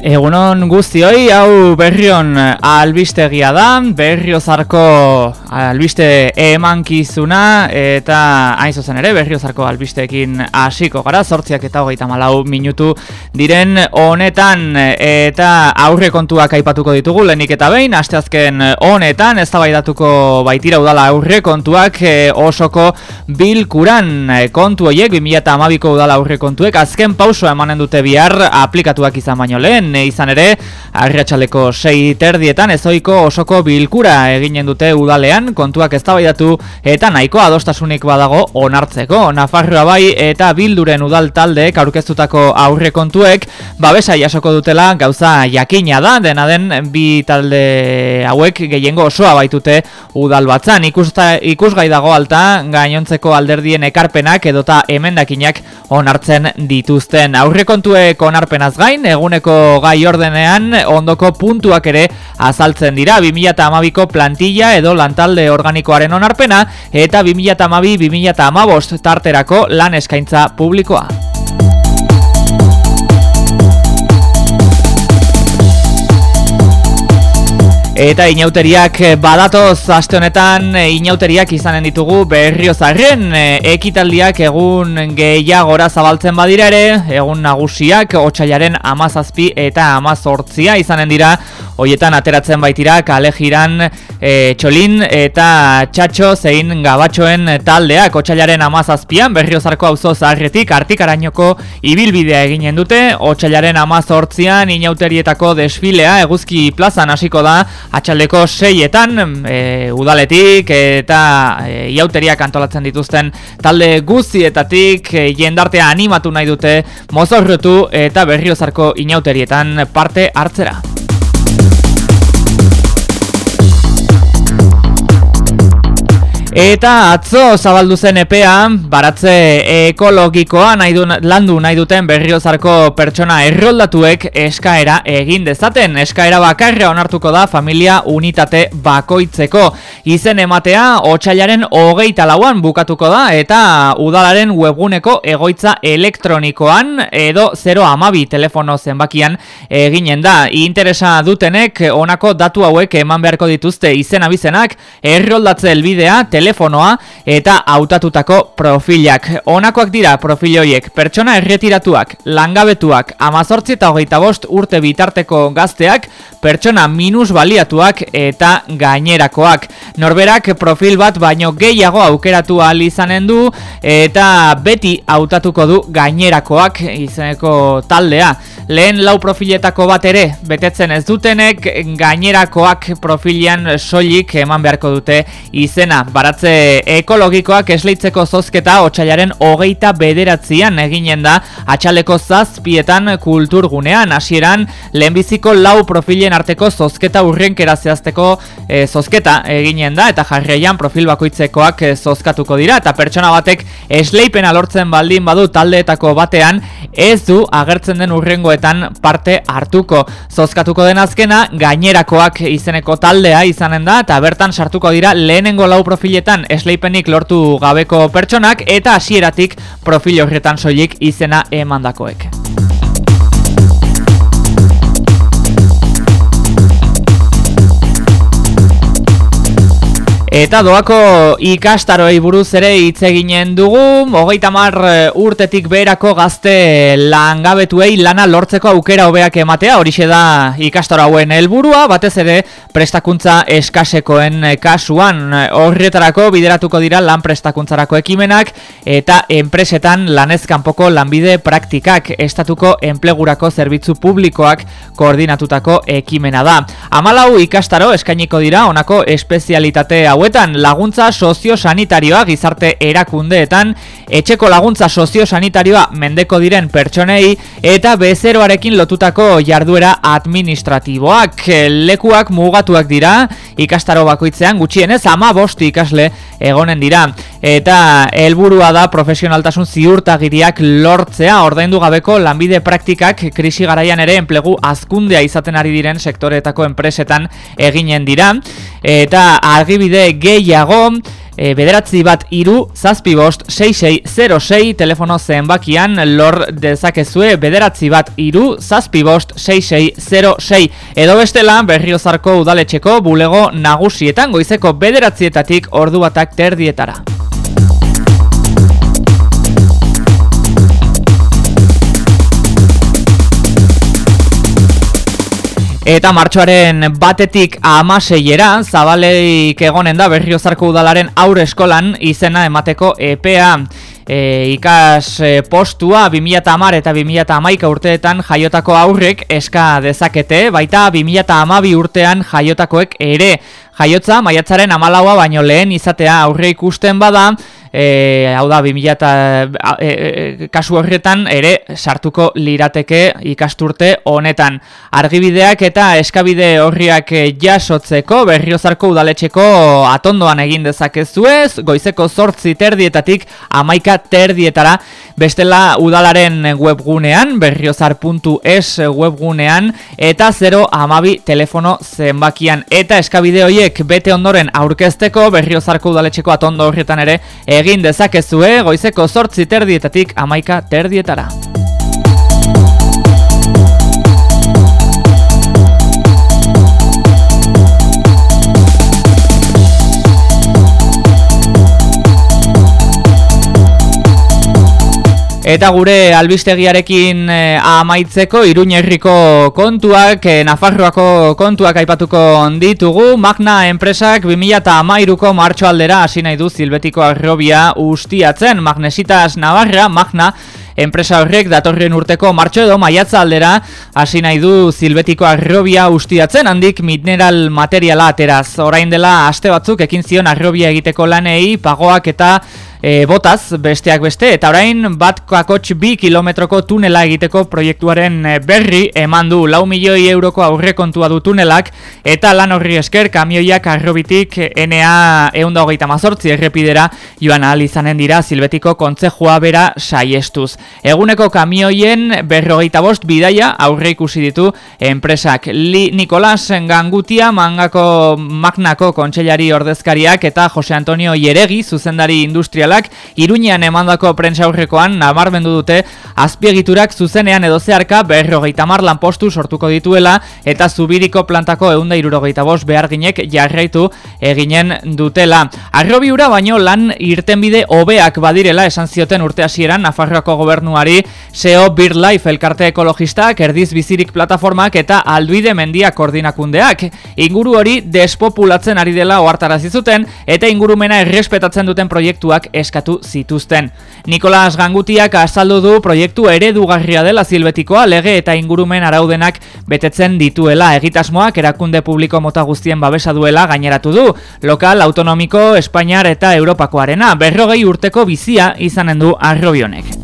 Egunon guztioi, hau berrion albistegia da, berriozarko albiste emankizuna eta hain zuzen ere berriozarko albisteekin hasiko gara, sortziak eta hogeita malau minutu diren honetan eta aurre kontuak aipatuko ditugu, lenik eta behin, asteazken honetan, ez baitira udala aurre kontuak e, osoko bilkuran kontu horiek, 2008ko udala aurre kontuek, azken pauso emanen dute bihar aplikatuak izan baino lehen, izan ere, arriatxaleko sei terdietan ezoiko osoko bilkura eginen dute udalean, kontuak ez eta nahiko adostasunik badago onartzeko. Nafarroa bai eta bilduren udal taldeek aurkeztutako aurre kontuek, babesa jasoko dutela gauza jakina da, dena den bi talde hauek gehiengo osoa baitute udal batzan. Ikusta, ikusgai dago alta, gainontzeko alderdien ekarpenak edota emendakinak onartzen dituzten. Aurre kontuek onarpenaz gain, eguneko gai ordenean ondoko puntuak ere azaltzen dira 2012ko plantilla edo lantalde organikoaren onarpena eta 2012-2015 tarterako lan eskaintza publikoa. Eta inauteriak eh, badatoz aste honetan eh, inauteriak izanen ditugu berriozarren eh, ekitaldiak egun gehiagora zabaltzen badira ere egun nagusiak otxailaren amazazpi eta amazortzia izanen dira. Hoietan ateratzen baitira kale jiran txolin eta txatxo zein gabatxoen taldeak. Otxailaren amazazpian berriozarko auzo zaharretik artikarainoko ibilbidea eginen dute. Otxailaren amazortzian inauterietako desfilea eguzki plazan hasiko da atxaldeko seietan e, udaletik eta e, iauteriak antolatzen dituzten talde guztietatik e, jendartea animatu nahi dute mozorrotu eta berriozarko inauterietan parte hartzera. Eta atzo zabaldu zen EPEA, baratze ekologikoa nahi du, landu nahi duten berriozarko pertsona erroldatuek eskaera egin dezaten. Eskaera bakarra onartuko da familia unitate bakoitzeko. Izen ematea, otxailaren hogeita lauan bukatuko da eta udalaren webguneko egoitza elektronikoan edo 0 amabi telefono zenbakian eginen da. Interesa dutenek onako datu hauek eman beharko dituzte izen abizenak, erroldatze elbidea, telefonoa eta hautatutako profilak. Honakoak dira profil horiek pertsona erretiratuak, langabetuak, amazortzi eta hogeita bost urte bitarteko gazteak, pertsona minus baliatuak eta gainerakoak. Norberak profil bat baino gehiago aukeratu izanen du eta beti hautatuko du gainerakoak izeneko taldea. Lehen lau profiletako bat ere betetzen ez dutenek gainerakoak profilian soilik eman beharko dute izena. Baratze ekologikoak esleitzeko zozketa otxailaren hogeita bederatzean eginen da atxaleko zazpietan kulturgunean. Hasieran lehenbiziko lau profilen arteko zozketa urrenkera zehazteko e, zozketa eginen da eta jarraian profil bakoitzekoak e, zozkatuko dira eta pertsona batek esleipena lortzen baldin badu taldeetako batean ez du agertzen den urrengoetan parte hartuko. Zozkatuko den azkena, gainerakoak izeneko taldea izanen da, eta bertan sartuko dira lehenengo lau profiletan esleipenik lortu gabeko pertsonak, eta hasieratik profil horretan soilik izena emandakoek. Eta doako ikastaroei buruz ere hitz eginen dugu, hogeita mar eh, urtetik beherako gazte langabetuei lana lortzeko aukera hobeak ematea, horixe da ikastaro hauen helburua, batez ere prestakuntza eskasekoen kasuan. Horretarako bideratuko dira lan prestakuntzarako ekimenak eta enpresetan lanezkanpoko lanbide praktikak estatuko enplegurako zerbitzu publikoak koordinatutako ekimena da. Amalau ikastaro eskainiko dira honako espezialitate hau hauetan laguntza soziosanitarioa gizarte erakundeetan, etxeko laguntza soziosanitarioa mendeko diren pertsonei eta bezeroarekin lotutako jarduera administratiboak. Lekuak mugatuak dira, ikastaro bakoitzean gutxienez ama bosti ikasle egonen dira. Eta helburua da profesionaltasun ziurtagiriak lortzea ordaindu gabeko lanbide praktikak krisi garaian ere enplegu azkundea izaten ari diren sektoretako enpresetan eginen dira. Eta argibide gehiago e, bederatzi bat iru, zazpi bost, 6606 telefono zenbakian lor dezakezue bederatzi bat iru, zazpi bost, 6606 edo bestela berriozarko udaletxeko bulego nagusietan goizeko bederatzietatik ordu batak terdietara. Eta martxoaren batetik amaseiera, zabaleik egonen da berriozarko udalaren aurre eskolan izena emateko EPA. E, ikas e, postua 2010 eta 2011 urteetan jaiotako aurrek eska dezakete, baita 2012 urtean jaiotakoek ere. Jaiotza maiatzaren amalaua baino lehen izatea aurre ikusten bada, e, hau da 2000 eta e, e, kasu horretan ere sartuko lirateke ikasturte honetan. Argibideak eta eskabide horriak jasotzeko berriozarko udaletxeko atondoan egin dezakezuez, goizeko zortzi terdietatik amaika terdietara, bestela udalaren webgunean, berriozar.es webgunean, eta 0 amabi telefono zenbakian. Eta eskabide horiek bete ondoren aurkezteko berriozarko udaletxeko atondo horretan ere egin dezakezue goizeko zortzi terdietatik amaika terdietara. Eta gure albistegiarekin eh, amaitzeko Iruñerriko kontuak, eh, Nafarroako kontuak aipatuko ditugu. Magna enpresak 2013ko martxoaldera hasi nahi du Zilbetiko Arrobia ustiatzen. Magnesitas Navarra, Magna enpresa horrek datorren urteko martxo edo maiatza aldera hasi nahi du Zilbetiko Arrobia ustiatzen handik mineral materiala ateraz. Orain dela aste batzuk ekin zion Arrobia egiteko lanei pagoak eta e, botaz besteak beste eta orain bat kakotx bi kilometroko tunela egiteko proiektuaren e, berri eman du lau milioi euroko aurrekontua du tunelak eta lan horri esker kamioiak arrobitik NA eunda hogeita mazortzi errepidera joan ahal izanen dira zilbetiko kontzejua bera saiestuz. Eguneko kamioien berrogeita bost bidaia aurre ikusi ditu enpresak. Li Nikolas Gangutia mangako magnako kontseilari ordezkariak eta Jose Antonio Ieregi zuzendari industrial sozialak Iruñean emandako prensa aurrekoan nabarmendu dute azpiegiturak zuzenean edo zeharka berrogeita mar lanpostu sortuko dituela eta zubiriko plantako eunda irurogeita bos beharginek jarraitu eginen dutela. Arrobiura baino lan irtenbide hobeak badirela esan zioten urte hasieran Nafarroako gobernuari SEO BirdLife elkarte ekologistak, erdiz bizirik plataformak eta alduide mendia koordinakundeak. Inguru hori despopulatzen ari dela ohartarazi zuten eta ingurumena errespetatzen duten proiektuak eskatu zituzten. Nikolas Gangutiak azaldu du proiektu eredugarria dela zilbetikoa lege eta ingurumen araudenak betetzen dituela egitasmoak erakunde publiko mota guztien babesa duela gaineratu du. Lokal, autonomiko, Espainiar eta Europakoarena berrogei urteko bizia izanen du arrobionek.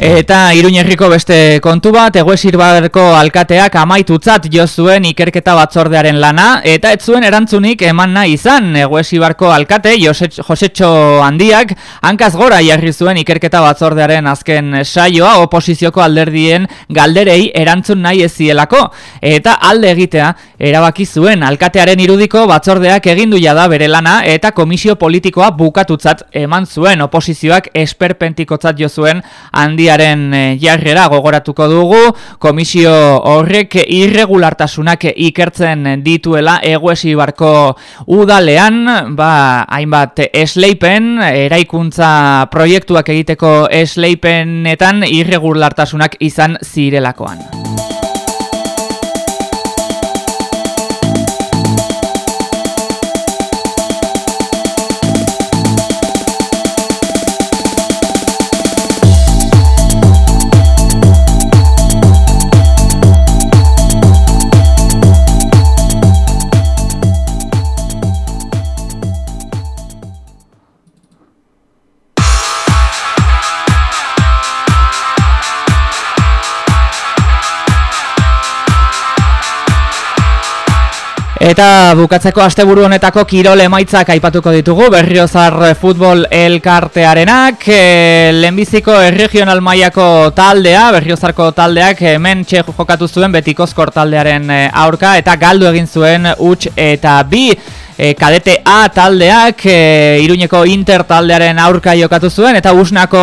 Eta Iruñerriko beste kontu bat, Eguesirbarko alkateak amaitutzat jo zuen ikerketa batzordearen lana, eta ez zuen erantzunik eman nahi izan. Eguesirbarko alkate, Josetxo Handiak, hankaz gora jarri zuen ikerketa batzordearen azken saioa, oposizioko alderdien galderei erantzun nahi ezielako, eta alde egitea erabaki zuen alkatearen irudiko batzordeak egindu jada bere lana, eta komisio politikoa bukatutzat eman zuen, oposizioak esperpentikotzat jo zuen handia Komisioaren eh, jarrera gogoratuko dugu, komisio horrek irregulartasunak ikertzen dituela eguesi barko udalean, ba, hainbat esleipen, eraikuntza proiektuak egiteko esleipenetan irregulartasunak izan zirelakoan. Eta bukatzeko asteburu honetako kirole emaitzak aipatuko ditugu Berriozar Futbol Elkartearenak e, Lehenbiziko erregional mailako taldea Berriozarko taldeak hemen txe jokatu zuen Betikozkor taldearen e, aurka Eta galdu egin zuen huts eta bi e, kadete A taldeak e, Iruñeko Inter taldearen aurka jokatu zuen eta Usnako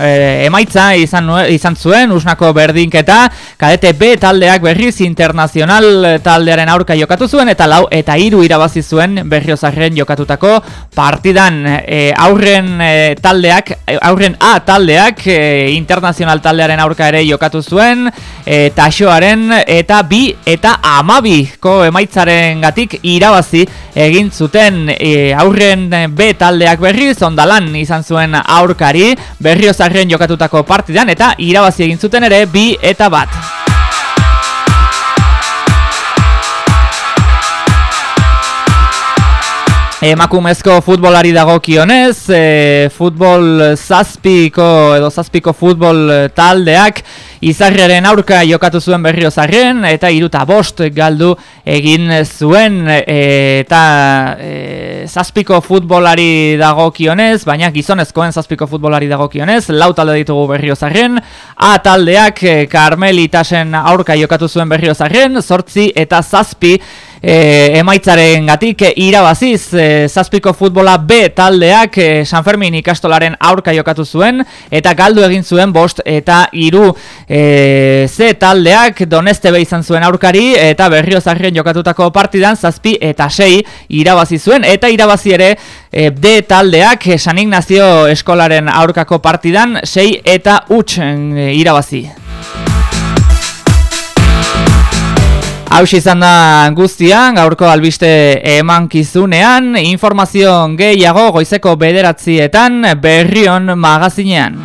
e, emaitza izan, izan zuen Usnako berdinketa. Kadete B taldeak berriz internazional taldearen aurka jokatu zuen eta lau eta hiru irabazi zuen berriozarren jokatutako partidan. E, aurren e, taldeak aurren A taldeak e, internazional taldearen aurka ere jokatu zuen e, taxoaren eta bi eta amabiko emaitzaren gatik irabazi egin zuten e, aurren B taldeak berri zondalan izan zuen aurkari berriozarren jokatutako partidan eta irabazi egin zuten ere bi eta bat. Emakumezko futbolari dagokionez, e, futbol zazpiko edo zazpiko futbol taldeak izarriaren aurka jokatu zuen berrio zarren eta iruta bost galdu egin zuen e, eta e, zazpiko futbolari dagokionez, baina gizonezkoen zazpiko futbolari dagokionez, lau talde ditugu berrio zarren, A taldeak Carmelitasen aurka jokatu zuen berrio zarren, sortzi eta zazpi e, emaitzaren gatik e, irabaziz e, zazpiko futbola B taldeak e, San Fermin ikastolaren aurka jokatu zuen eta galdu egin zuen bost eta iru e, Z taldeak doneste izan zuen aurkari eta berrio zarrien jokatutako partidan zazpi eta sei irabazi zuen eta irabazi ere e, D taldeak San Ignacio eskolaren aurkako partidan sei eta utxen e, irabazi. Hau izan da guztian, gaurko albiste emankizunean, informazio gehiago goizeko bederatzietan berrion magazinean.